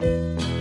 you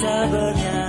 tak bernyanyi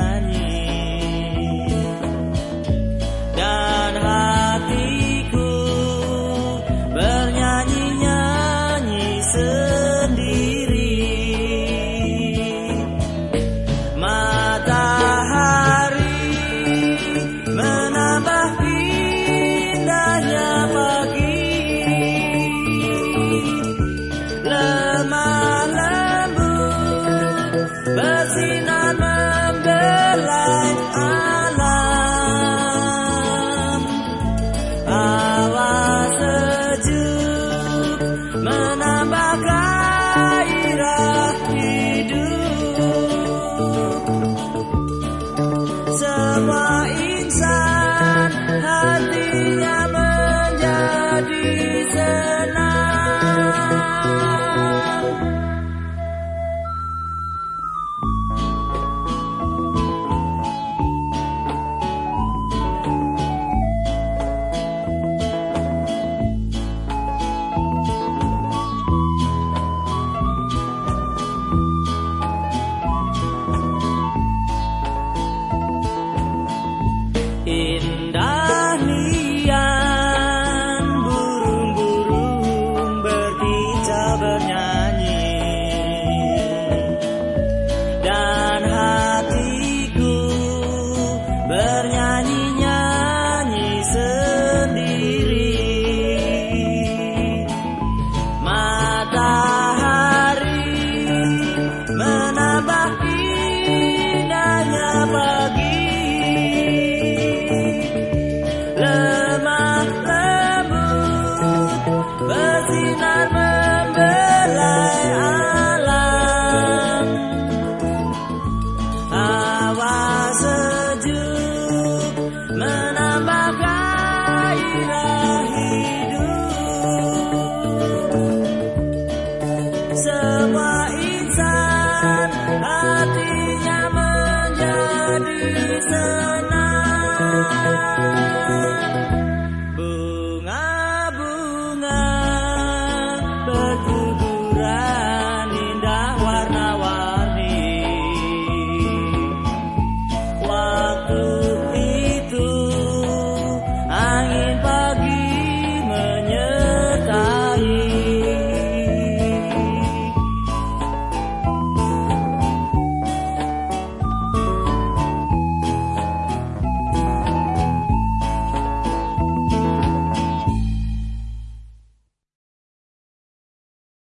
Bye-bye. di sana.